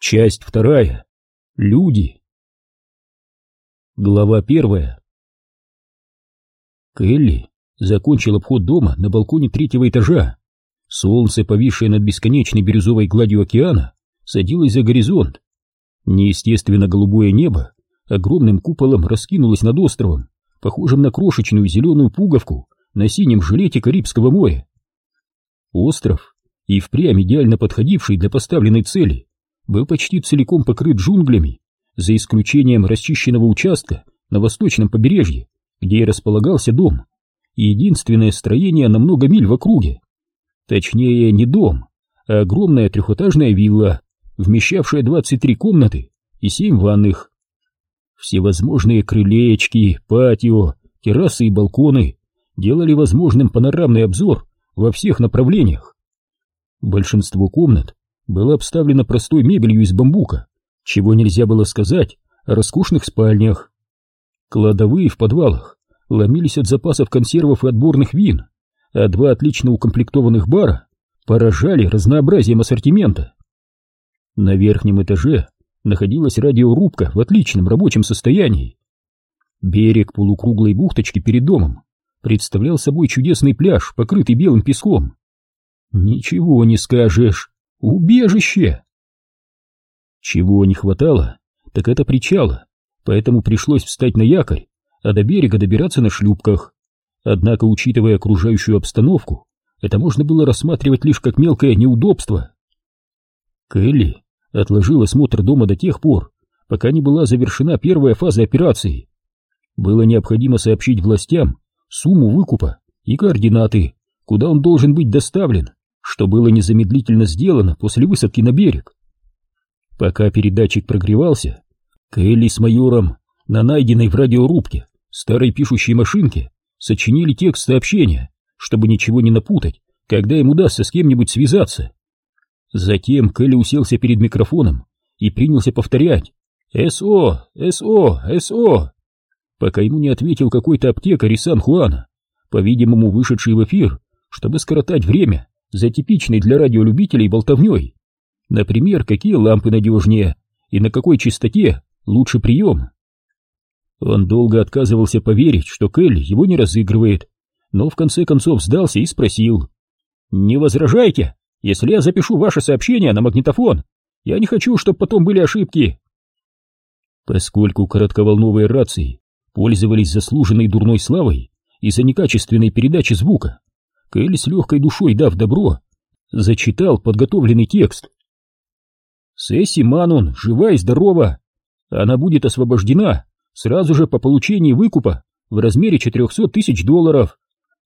Часть вторая. Люди. Глава первая. Келли закончил обход дома на балконе третьего этажа. Солнце, повисшее над бесконечной бирюзовой гладью океана, садилось за горизонт. Неестественно голубое небо огромным куполом раскинулось над островом, похожим на крошечную зеленую пуговку на синем жилете Карибского моря. Остров, и впрямь идеально подходивший для поставленной цели, был почти целиком покрыт джунглями, за исключением расчищенного участка на восточном побережье, где и располагался дом, и единственное строение на много миль в округе. Точнее, не дом, а огромная трехэтажная вилла, вмещавшая 23 комнаты и 7 ванных. Всевозможные крылечки, патио, террасы и балконы делали возможным панорамный обзор во всех направлениях. Большинство комнат была обставлена простой мебелью из бамбука, чего нельзя было сказать о роскошных спальнях. Кладовые в подвалах ломились от запасов консервов и отборных вин, а два отлично укомплектованных бара поражали разнообразием ассортимента. На верхнем этаже находилась радиорубка в отличном рабочем состоянии. Берег полукруглой бухточки перед домом представлял собой чудесный пляж, покрытый белым песком. Ничего не скажешь, Убежище! Чего не хватало, так это причала, поэтому пришлось встать на якорь, а до берега добираться на шлюпках. Однако, учитывая окружающую обстановку, это можно было рассматривать лишь как мелкое неудобство. Келли отложил осмотр дома до тех пор, пока не была завершена первая фаза операции. Было необходимо сообщить властям сумму выкупа и координаты, куда он должен быть доставлен что было незамедлительно сделано после высадки на берег. Пока передатчик прогревался, Келли с майором на найденной в радиорубке старой пишущей машинке сочинили текст сообщения, чтобы ничего не напутать, когда им удастся с кем-нибудь связаться. Затем Келли уселся перед микрофоном и принялся повторять «СО! СО! СО!», пока ему не ответил какой-то аптекарь из Сан-Хуана, по-видимому вышедший в эфир, чтобы скоротать время за типичной для радиолюбителей болтовней. Например, какие лампы надежнее и на какой частоте лучше прием. Он долго отказывался поверить, что Келли его не разыгрывает, но в конце концов сдался и спросил. «Не возражайте, если я запишу ваше сообщение на магнитофон? Я не хочу, чтобы потом были ошибки». Поскольку коротковолновые рации пользовались заслуженной дурной славой из-за некачественной передачи звука, Кэлли с легкой душой, дав добро, зачитал подготовленный текст. Сесси Манон жива и здорова. Она будет освобождена сразу же по получении выкупа в размере 400 тысяч долларов.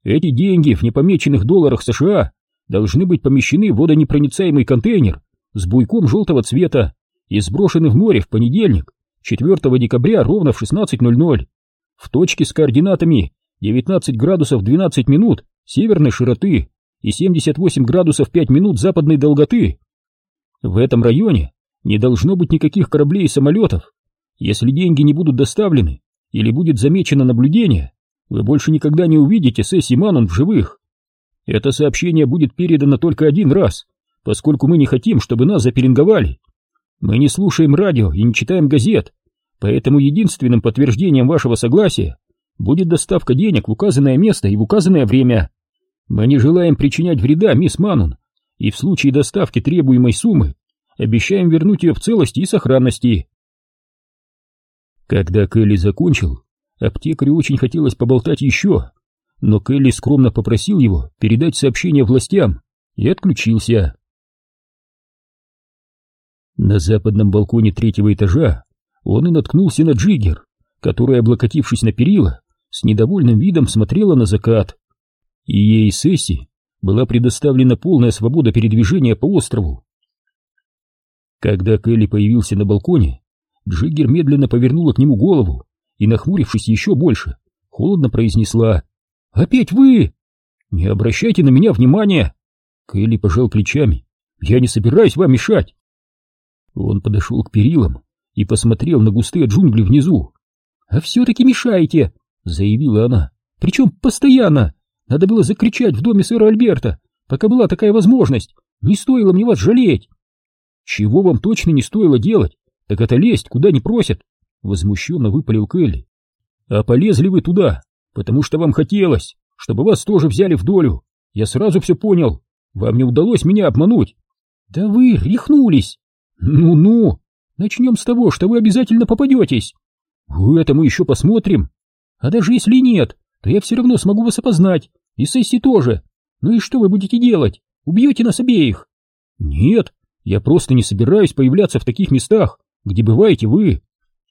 Эти деньги в непомеченных долларах США должны быть помещены в водонепроницаемый контейнер с буйком желтого цвета и сброшены в море в понедельник, 4 декабря ровно в 16.00 в точке с координатами 19 градусов 12 минут северной широты и 78 градусов 5 минут западной долготы. В этом районе не должно быть никаких кораблей и самолетов. Если деньги не будут доставлены или будет замечено наблюдение, вы больше никогда не увидите Сесси Манон в живых. Это сообщение будет передано только один раз, поскольку мы не хотим, чтобы нас запеленговали. Мы не слушаем радио и не читаем газет, поэтому единственным подтверждением вашего согласия будет доставка денег в указанное место и в указанное время. Мы не желаем причинять вреда, мисс Манун, и в случае доставки требуемой суммы обещаем вернуть ее в целости и сохранности. Когда Келли закончил, аптекарю очень хотелось поболтать еще, но Келли скромно попросил его передать сообщение властям и отключился. На западном балконе третьего этажа он и наткнулся на Джиггер, которая, облокотившись на перила, с недовольным видом смотрела на закат. И ей Сесси была предоставлена полная свобода передвижения по острову. Когда Келли появился на балконе, Джиггер медленно повернула к нему голову и, нахмурившись еще больше, холодно произнесла «Опять вы! Не обращайте на меня внимания!» Келли пожал плечами «Я не собираюсь вам мешать!» Он подошел к перилам и посмотрел на густые джунгли внизу. «А все-таки мешаете!» — заявила она. «Причем постоянно! Надо было закричать в доме сэра Альберта, пока была такая возможность! Не стоило мне вас жалеть!» Чего вам точно не стоило делать, так это лезть, куда не просят, возмущенно выпалил Келли. А полезли вы туда, потому что вам хотелось, чтобы вас тоже взяли в долю. Я сразу все понял. Вам не удалось меня обмануть. Да вы рехнулись. Ну-ну, начнем с того, что вы обязательно попадетесь. Это мы еще посмотрим. А даже если нет, то я все равно смогу вас опознать, и Сесси тоже. Ну и что вы будете делать? Убьете нас обеих? Нет, я просто не собираюсь появляться в таких местах, где бываете вы.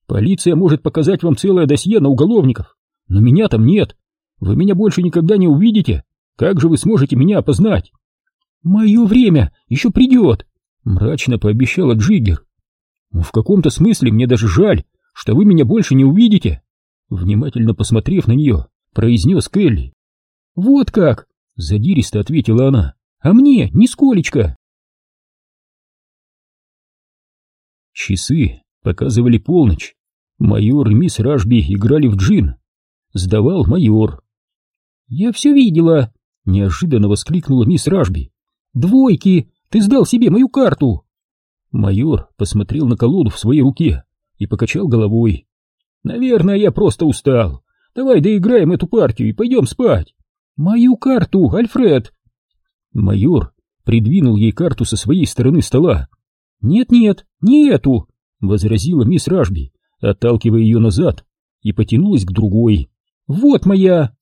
Полиция может показать вам целое досье на уголовников, но меня там нет. Вы меня больше никогда не увидите. Как же вы сможете меня опознать? Мое время еще придет, мрачно пообещала Джиггер. В каком-то смысле мне даже жаль, что вы меня больше не увидите. Внимательно посмотрев на нее, произнес Келли. Вот как, задиристо ответила она, а мне нисколечко. Часы показывали полночь. Майор и мисс Ражби играли в джин. Сдавал майор. «Я все видела!» — неожиданно воскликнула мисс Ражби. «Двойки! Ты сдал себе мою карту!» Майор посмотрел на колоду в своей руке и покачал головой. «Наверное, я просто устал. Давай доиграем эту партию и пойдем спать!» «Мою карту, Альфред!» Майор придвинул ей карту со своей стороны стола. «Нет-нет, не эту!» — возразила мисс Ражби, отталкивая ее назад, и потянулась к другой. «Вот моя!»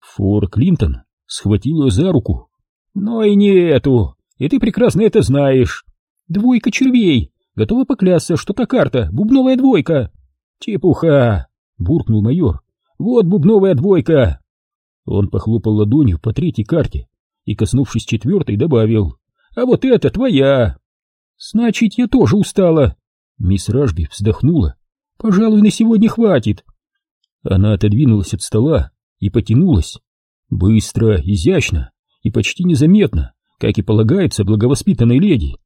Фор Клинтон схватил ее за руку. «Но и не эту, и ты прекрасно это знаешь. Двойка червей, готова поклясться, что та карта — бубновая двойка». «Чепуха!» — буркнул майор. «Вот бубновая двойка!» Он похлопал ладонью по третьей карте и, коснувшись четвертой, добавил. «А вот это твоя!» «Значит, я тоже устала!» Мисс Ражби вздохнула. «Пожалуй, на сегодня хватит!» Она отодвинулась от стола и потянулась. Быстро, изящно и почти незаметно, как и полагается благовоспитанной леди.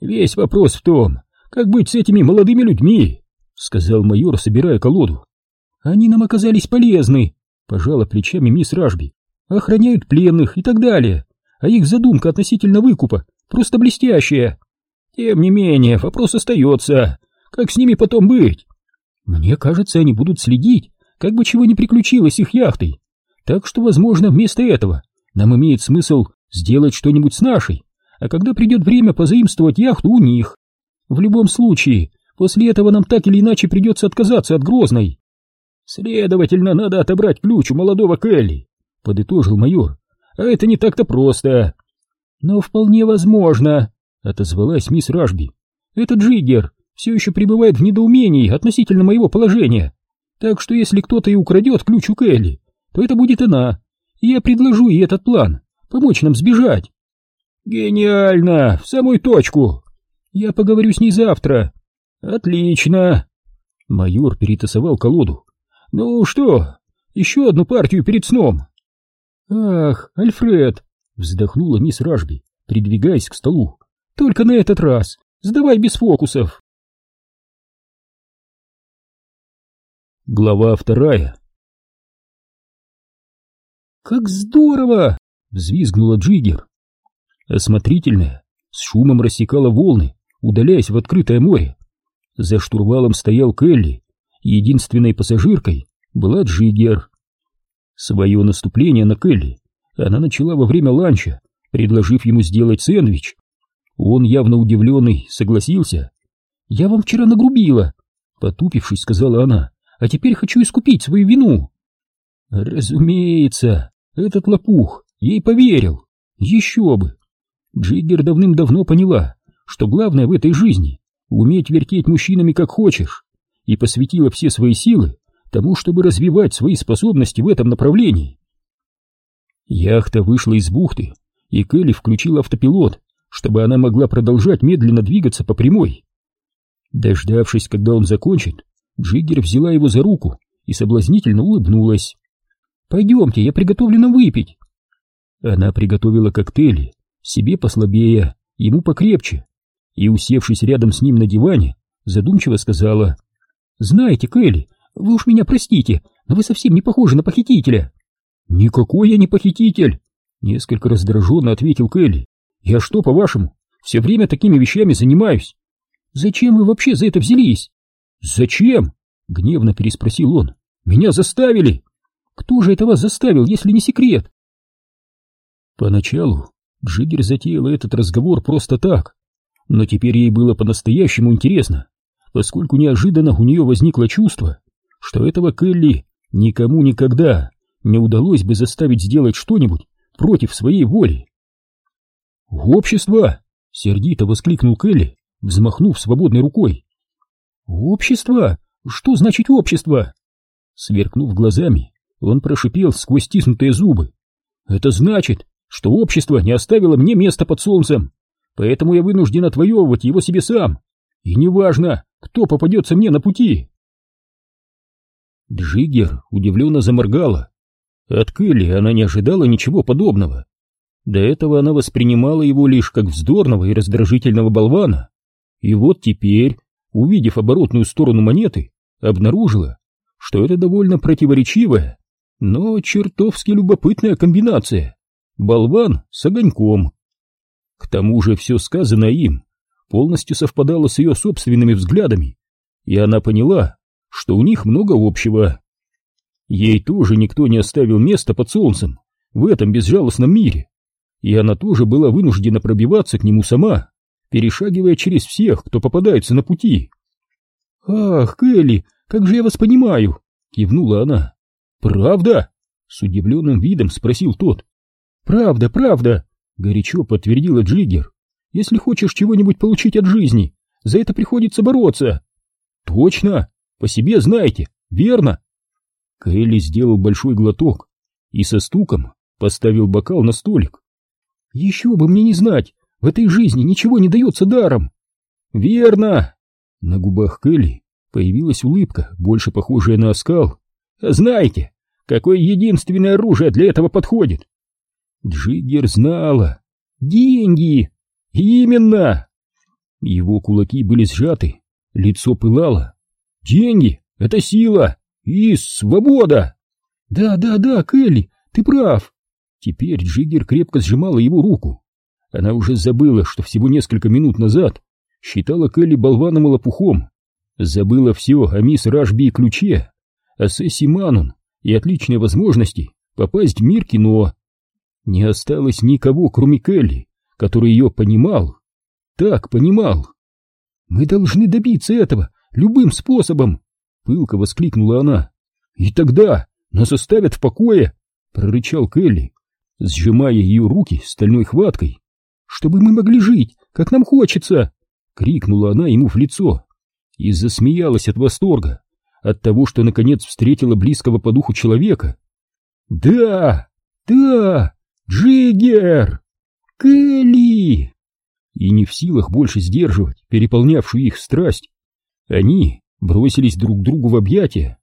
«Весь вопрос в том, как быть с этими молодыми людьми», — сказал майор, собирая колоду. «Они нам оказались полезны», — пожала плечами мисс Ражби. «Охраняют пленных и так далее, а их задумка относительно выкупа просто блестящая. Тем не менее, вопрос остается, как с ними потом быть? Мне кажется, они будут следить как бы чего не приключилось их яхтой. Так что, возможно, вместо этого нам имеет смысл сделать что-нибудь с нашей, а когда придет время позаимствовать яхту у них. В любом случае, после этого нам так или иначе придется отказаться от Грозной. Следовательно, надо отобрать ключ у молодого Келли, подытожил майор. А это не так-то просто. Но вполне возможно, отозвалась мисс Ражби. Этот Джиггер все еще пребывает в недоумении относительно моего положения. Так что если кто-то и украдет ключ у Келли, то это будет она. И я предложу ей этот план, помочь нам сбежать. Гениально, в самую точку. Я поговорю с ней завтра. Отлично. Майор перетасовал колоду. Ну что, еще одну партию перед сном. Ах, Альфред, вздохнула мисс Ражби, придвигаясь к столу. Только на этот раз. Сдавай без фокусов. Глава вторая «Как здорово!» — взвизгнула Джиггер. Осмотрительная, с шумом рассекала волны, удаляясь в открытое море. За штурвалом стоял Келли, единственной пассажиркой была Джиггер. Свое наступление на Келли она начала во время ланча, предложив ему сделать сэндвич. Он, явно удивленный, согласился. «Я вам вчера нагрубила», — потупившись, сказала она а теперь хочу искупить свою вину. Разумеется, этот лопух ей поверил. Еще бы. Джиггер давным-давно поняла, что главное в этой жизни — уметь вертеть мужчинами как хочешь, и посвятила все свои силы тому, чтобы развивать свои способности в этом направлении. Яхта вышла из бухты, и Келли включил автопилот, чтобы она могла продолжать медленно двигаться по прямой. Дождавшись, когда он закончит, Джиггер взяла его за руку и соблазнительно улыбнулась. «Пойдемте, я приготовлю нам выпить». Она приготовила коктейли, себе послабее, ему покрепче, и, усевшись рядом с ним на диване, задумчиво сказала, «Знаете, Кэлли, вы уж меня простите, но вы совсем не похожи на похитителя». «Никакой я не похититель!» — несколько раздраженно ответил Кэлли. «Я что, по-вашему, все время такими вещами занимаюсь. Зачем вы вообще за это взялись? Зачем? Гневно переспросил он. Меня заставили. Кто же это вас заставил, если не секрет? Поначалу Джиггер затеяла этот разговор просто так, но теперь ей было по-настоящему интересно, поскольку неожиданно у нее возникло чувство, что этого Келли никому никогда не удалось бы заставить сделать что-нибудь против своей воли. «Общество!» — сердито воскликнул Келли, взмахнув свободной рукой. «Общество? Что значит общество?» Сверкнув глазами, он прошипел сквозь стиснутые зубы. «Это значит, что общество не оставило мне места под солнцем, поэтому я вынужден отвоевывать его себе сам, и неважно, кто попадется мне на пути». Джиггер удивленно заморгала. От Келли она не ожидала ничего подобного. До этого она воспринимала его лишь как вздорного и раздражительного болвана. И вот теперь, увидев оборотную сторону монеты, обнаружила, что это довольно противоречивая, но чертовски любопытная комбинация. Болван с огоньком. К тому же все сказанное им полностью совпадало с ее собственными взглядами, и она поняла, что у них много общего. Ей тоже никто не оставил места под солнцем в этом безжалостном мире и она тоже была вынуждена пробиваться к нему сама, перешагивая через всех, кто попадается на пути. «Ах, Келли, как же я вас понимаю!» — кивнула она. «Правда?» — с удивленным видом спросил тот. «Правда, правда!» — горячо подтвердила Джиггер. «Если хочешь чего-нибудь получить от жизни, за это приходится бороться!» «Точно! По себе знаете, верно?» Келли сделал большой глоток и со стуком поставил бокал на столик. Еще бы мне не знать, в этой жизни ничего не дается даром. Верно. На губах Келли появилась улыбка, больше похожая на оскал. Знаете, какое единственное оружие для этого подходит? Джиггер знала. Деньги! Именно! Его кулаки были сжаты, лицо пылало. Деньги — это сила и свобода! Да-да-да, Келли, ты прав. Теперь Джиггер крепко сжимала его руку. Она уже забыла, что всего несколько минут назад считала Келли болваном и лопухом. Забыла все о мисс Рашби и ключе, о Сесси Манун и отличной возможности попасть в мир кино. Не осталось никого, кроме Келли, который ее понимал. Так понимал. «Мы должны добиться этого любым способом!» — пылко воскликнула она. «И тогда нас оставят в покое!» — прорычал Келли сжимая ее руки стальной хваткой. «Чтобы мы могли жить, как нам хочется!» — крикнула она ему в лицо и засмеялась от восторга, от того, что наконец встретила близкого по духу человека. «Да! Да! Джиггер! Келли!» И не в силах больше сдерживать переполнявшую их страсть, они бросились друг другу в объятия.